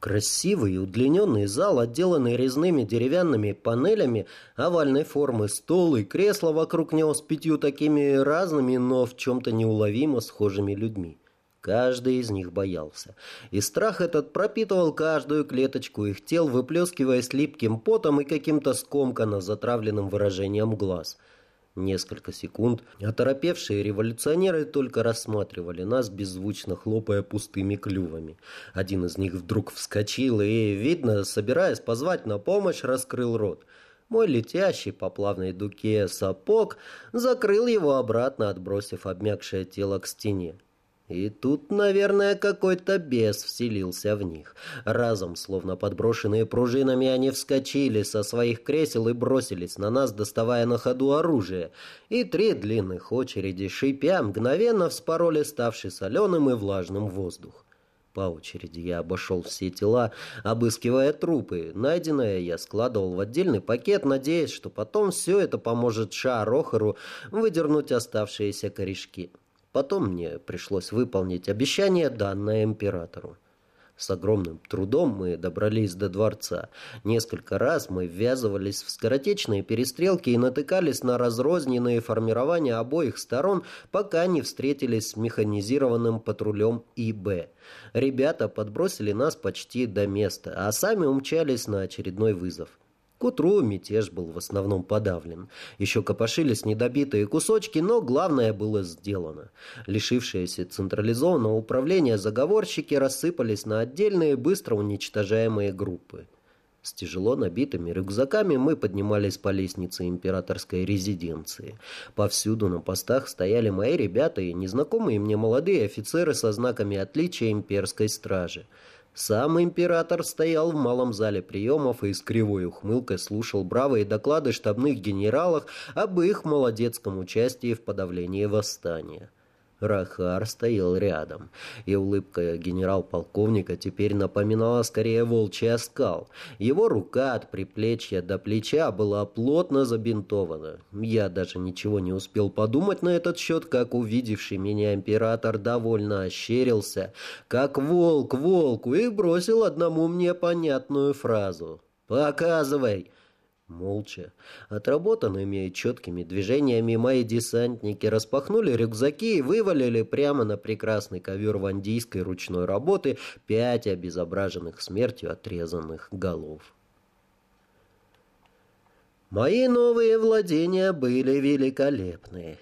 Красивый удлиненный зал, отделанный резными деревянными панелями, овальной формы стол и кресло вокруг него с пятью такими разными, но в чем-то неуловимо схожими людьми. Каждый из них боялся. И страх этот пропитывал каждую клеточку их тел, выплескиваясь липким потом и каким-то скомканно затравленным выражением глаз – Несколько секунд оторопевшие революционеры только рассматривали нас, беззвучно хлопая пустыми клювами. Один из них вдруг вскочил и, видно, собираясь позвать на помощь, раскрыл рот. Мой летящий по плавной дуке сапог закрыл его обратно, отбросив обмякшее тело к стене. И тут, наверное, какой-то бес вселился в них. Разом, словно подброшенные пружинами, они вскочили со своих кресел и бросились на нас, доставая на ходу оружие. И три длинных очереди, шипя, мгновенно вспороли ставший соленым и влажным воздух. По очереди я обошел все тела, обыскивая трупы. Найденное я складывал в отдельный пакет, надеясь, что потом все это поможет Ша Рохеру выдернуть оставшиеся корешки. Потом мне пришлось выполнить обещание, данное императору. С огромным трудом мы добрались до дворца. Несколько раз мы ввязывались в скоротечные перестрелки и натыкались на разрозненные формирования обоих сторон, пока не встретились с механизированным патрулем ИБ. Ребята подбросили нас почти до места, а сами умчались на очередной вызов. К утру мятеж был в основном подавлен. Еще копошились недобитые кусочки, но главное было сделано. Лишившиеся централизованного управления заговорщики рассыпались на отдельные быстро уничтожаемые группы. С тяжело набитыми рюкзаками мы поднимались по лестнице императорской резиденции. Повсюду на постах стояли мои ребята и незнакомые мне молодые офицеры со знаками отличия имперской стражи. Сам император стоял в малом зале приемов и с кривой ухмылкой слушал бравые доклады штабных генералов об их молодецком участии в подавлении восстания. Рахар стоял рядом, и улыбка генерал-полковника теперь напоминала скорее волчий оскал. Его рука от приплечья до плеча была плотно забинтована. Я даже ничего не успел подумать на этот счет, как увидевший меня император довольно ощерился, как волк волку, и бросил одному мне понятную фразу. «Показывай!» Молча, отработанными четкими движениями мои десантники распахнули рюкзаки и вывалили прямо на прекрасный ковер вандийской ручной работы пять обезображенных смертью отрезанных голов. Мои новые владения были великолепны.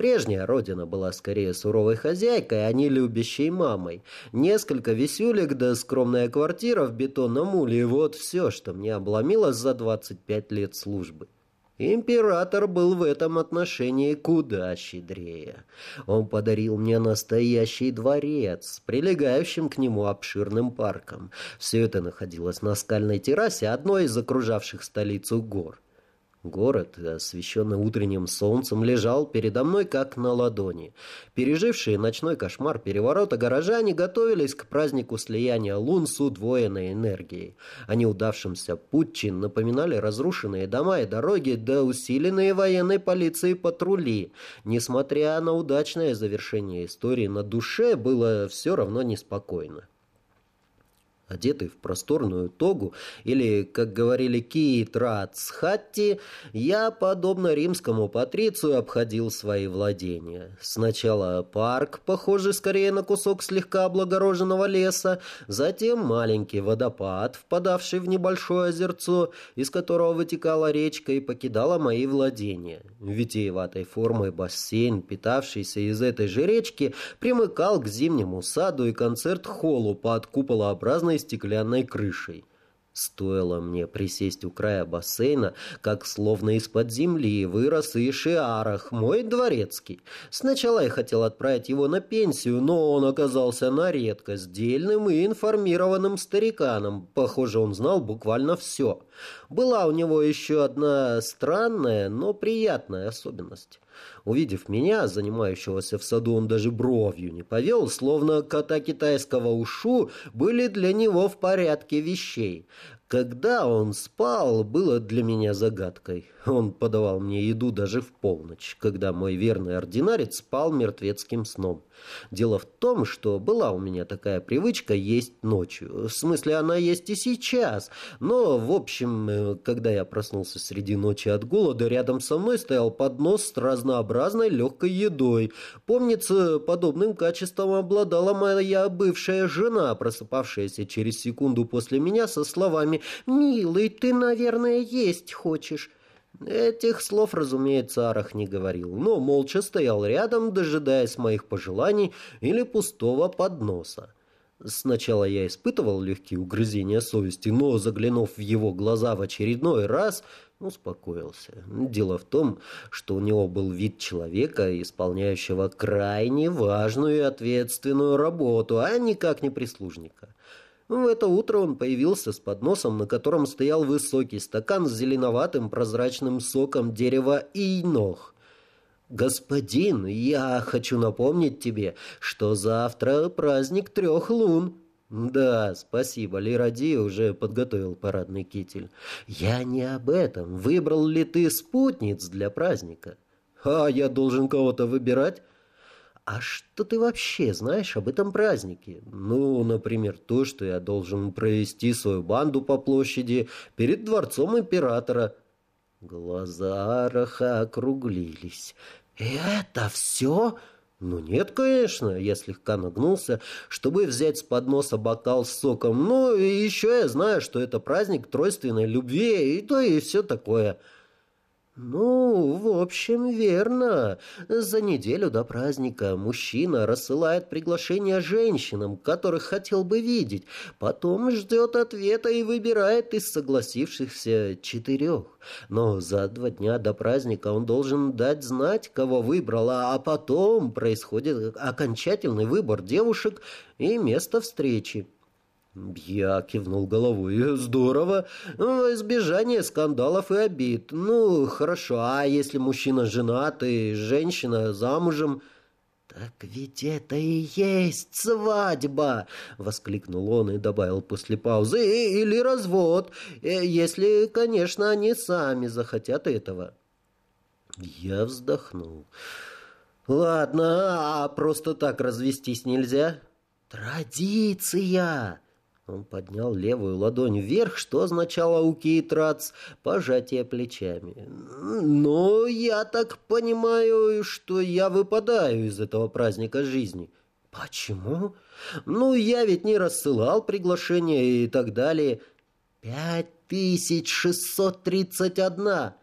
Прежняя родина была скорее суровой хозяйкой, а не любящей мамой. Несколько висюлек да скромная квартира в бетонном уле – вот все, что мне обломилось за 25 лет службы. Император был в этом отношении куда щедрее. Он подарил мне настоящий дворец с прилегающим к нему обширным парком. Все это находилось на скальной террасе одной из окружавших столицу гор. Город, освещенный утренним солнцем, лежал передо мной как на ладони. Пережившие ночной кошмар переворота горожане готовились к празднику слияния лун с удвоенной энергией. О неудавшемся путче напоминали разрушенные дома и дороги, да усиленные военной полицией патрули. Несмотря на удачное завершение истории, на душе было все равно неспокойно. Одетый в просторную тогу, или, как говорили Киитрацхатти, я, подобно римскому патрицию, обходил свои владения. Сначала парк, похожий скорее на кусок слегка облагороженного леса, затем маленький водопад, впадавший в небольшое озерцо, из которого вытекала речка и покидала мои владения. Витиеватой формой бассейн, питавшийся из этой же речки, примыкал к зимнему саду и концерт-холлу под куполообразной стеклянной крышей. Стоило мне присесть у края бассейна, как словно из-под земли вырос и Шиарах, мой дворецкий. Сначала я хотел отправить его на пенсию, но он оказался на редкость дельным и информированным стариканом. Похоже, он знал буквально все. Была у него еще одна странная, но приятная особенность. Увидев меня, занимающегося в саду, он даже бровью не повел, словно кота китайского ушу были для него в порядке вещей. Когда он спал, было для меня загадкой. Он подавал мне еду даже в полночь, когда мой верный ординарец спал мертвецким сном. Дело в том, что была у меня такая привычка есть ночью. В смысле, она есть и сейчас. Но, в общем, э, когда я проснулся среди ночи от голода, рядом со мной стоял поднос с разнообразной легкой едой. Помнится, подобным качеством обладала моя бывшая жена, просыпавшаяся через секунду после меня со словами «Милый, ты, наверное, есть хочешь». Этих слов, разумеется, Арах не говорил, но молча стоял рядом, дожидаясь моих пожеланий или пустого подноса. Сначала я испытывал легкие угрызения совести, но, заглянув в его глаза в очередной раз, успокоился. Дело в том, что у него был вид человека, исполняющего крайне важную и ответственную работу, а никак не прислужника. В это утро он появился с подносом, на котором стоял высокий стакан с зеленоватым прозрачным соком дерева инох. «Господин, я хочу напомнить тебе, что завтра праздник трех лун». «Да, спасибо, Лиради уже подготовил парадный китель. Я не об этом. Выбрал ли ты спутниц для праздника?» «А я должен кого-то выбирать?» «А что ты вообще знаешь об этом празднике? Ну, например, то, что я должен провести свою банду по площади перед дворцом императора». Глаза Араха округлились. «Это все?» «Ну нет, конечно». Я слегка нагнулся, чтобы взять с подноса бокал с соком. «Ну, и еще я знаю, что это праздник тройственной любви, и то, и все такое». «Ну, в общем, верно. За неделю до праздника мужчина рассылает приглашения женщинам, которых хотел бы видеть, потом ждет ответа и выбирает из согласившихся четырех. Но за два дня до праздника он должен дать знать, кого выбрал, а потом происходит окончательный выбор девушек и место встречи». Я кивнул головой. «Здорово. Во избежание скандалов и обид. Ну, хорошо. А если мужчина женат и женщина замужем...» «Так ведь это и есть свадьба!» — воскликнул он и добавил после паузы. «Или развод, э, если, конечно, они сами захотят этого». Я вздохнул. «Ладно, а просто так развестись нельзя?» «Традиция!» Он поднял левую ладонь вверх, что означало у Кейтрац пожатие плечами. «Но я так понимаю, что я выпадаю из этого праздника жизни». «Почему?» «Ну, я ведь не рассылал приглашения и так далее». «Пять тысяч шестьсот тридцать одна».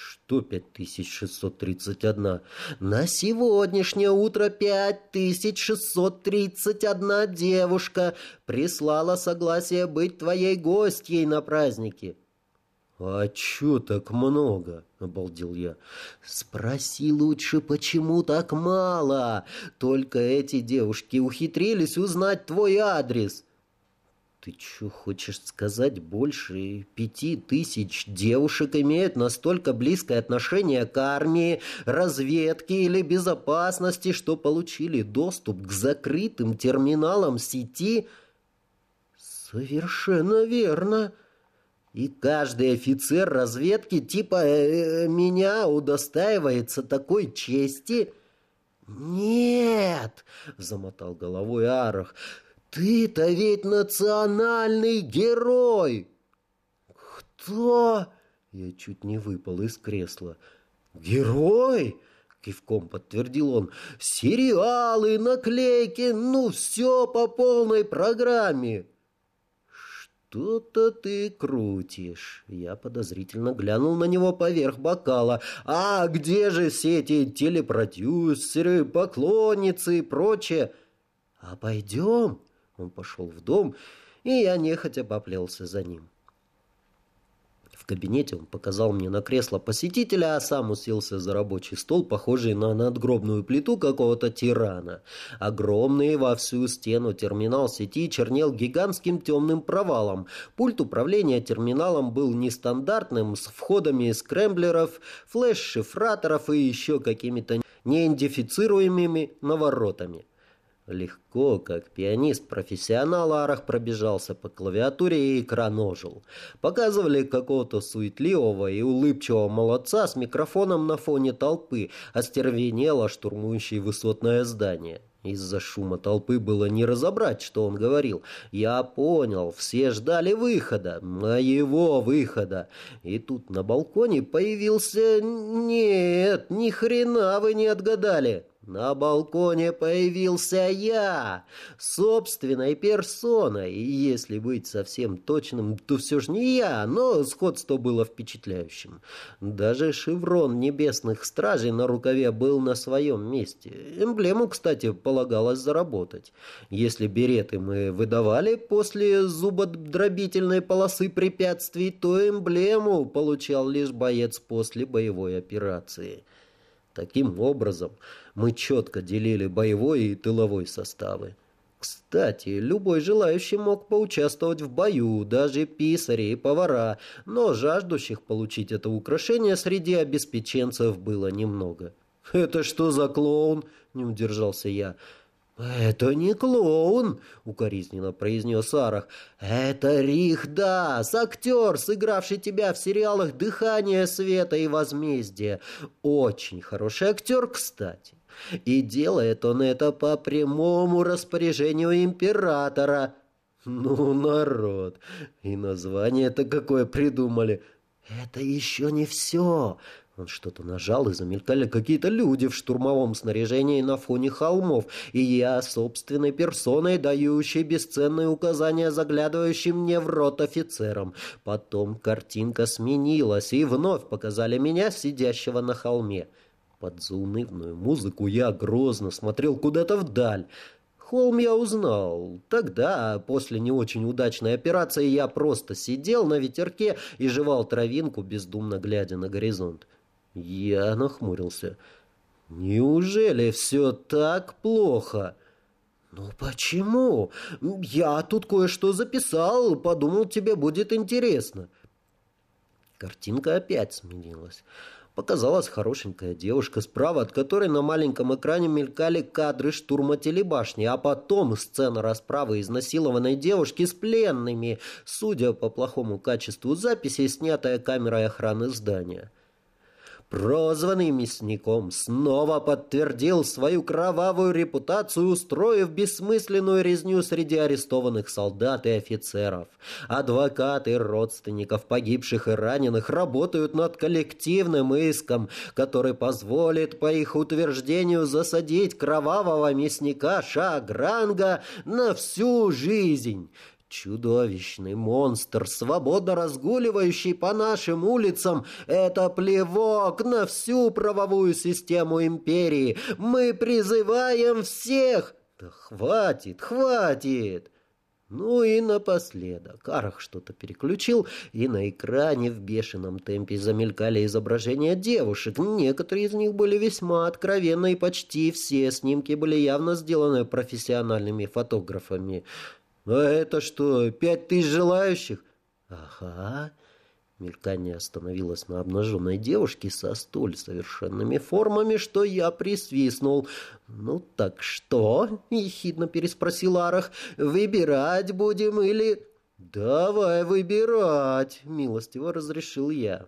Что 5631? На сегодняшнее утро 5631 девушка прислала согласие быть твоей гостьей на празднике. «А чё так много?» — обалдел я. «Спроси лучше, почему так мало? Только эти девушки ухитрились узнать твой адрес». Ты что, хочешь сказать, больше пяти тысяч девушек имеют настолько близкое отношение к армии, разведке или безопасности, что получили доступ к закрытым терминалам сети? Совершенно верно. И каждый офицер разведки типа э, -э меня удостаивается такой чести? Нет, замотал головой Арах. «Ты-то ведь национальный герой!» «Кто?» Я чуть не выпал из кресла. «Герой?» — кивком подтвердил он. «Сериалы, наклейки, ну все по полной программе!» «Что-то ты крутишь!» Я подозрительно глянул на него поверх бокала. «А где же все эти телепродюсеры, поклонницы и прочее?» «А пойдем?» Он пошел в дом, и я нехотя поплелся за ним. В кабинете он показал мне на кресло посетителя, а сам уселся за рабочий стол, похожий на надгробную плиту какого-то тирана. Огромный во всю стену терминал сети чернел гигантским темным провалом. Пульт управления терминалом был нестандартным, с входами скрэмблеров, флеш-шифраторов и еще какими-то неидентифицируемыми наворотами. Легко, как пианист-профессионал, Арах пробежался по клавиатуре и экран ожил. Показывали какого-то суетливого и улыбчивого молодца с микрофоном на фоне толпы, остервенело штурмующей высотное здание. Из-за шума толпы было не разобрать, что он говорил. Я понял, все ждали выхода, моего выхода. И тут на балконе появился... Нет, ни хрена вы не отгадали. На балконе появился я, собственной персоной. И если быть совсем точным, то все же не я, но сходство было впечатляющим. Даже шеврон небесных стражей на рукаве был на своем месте. Эмблему, кстати, полагалось заработать. Если береты мы выдавали после зубодробительной полосы препятствий, то эмблему получал лишь боец после боевой операции. Таким образом, мы четко делили боевой и тыловой составы. Кстати, любой желающий мог поучаствовать в бою, даже писари и повара, но жаждущих получить это украшение среди обеспеченцев было немного. «Это что за клоун?» — не удержался я. «Это не клоун», — укоризненно произнес Арах. «Это Рихдас, актер, сыгравший тебя в сериалах «Дыхание света» и «Возмездие». Очень хороший актер, кстати. И делает он это по прямому распоряжению императора. Ну, народ, и название-то какое придумали. Это еще не все. Он что-то нажал, и замелькали какие-то люди в штурмовом снаряжении на фоне холмов, и я собственной персоной, дающей бесценные указания заглядывающим мне в рот офицерам. Потом картинка сменилась, и вновь показали меня, сидящего на холме. Под заунывную музыку я грозно смотрел куда-то вдаль. Холм я узнал. Тогда, после не очень удачной операции, я просто сидел на ветерке и жевал травинку, бездумно глядя на горизонт. Я нахмурился. «Неужели все так плохо?» «Ну почему? Я тут кое-что записал, подумал, тебе будет интересно». Картинка опять сменилась. Показалась хорошенькая девушка, справа от которой на маленьком экране мелькали кадры штурма телебашни, а потом сцена расправы изнасилованной девушки с пленными, судя по плохому качеству записи, снятая камерой охраны здания прозванный мясником, снова подтвердил свою кровавую репутацию, устроив бессмысленную резню среди арестованных солдат и офицеров. Адвокаты родственников погибших и раненых работают над коллективным иском, который позволит, по их утверждению, засадить кровавого мясника Шагранга на всю жизнь. Чудовищный монстр, свободно разгуливающий по нашим улицам, это плевок на всю правовую систему империи. Мы призываем всех... Да хватит, хватит! Ну и напоследок Арах что-то переключил, и на экране в бешеном темпе замелькали изображения девушек. Некоторые из них были весьма откровенны, и почти все снимки были явно сделаны профессиональными фотографами. «А это что, пять тысяч желающих?» «Ага». Мелькание остановилось на обнаженной девушке со столь совершенными формами, что я присвистнул. «Ну так что?» — ехидно переспросил Арах. «Выбирать будем или...» «Давай выбирать», — милостиво разрешил я.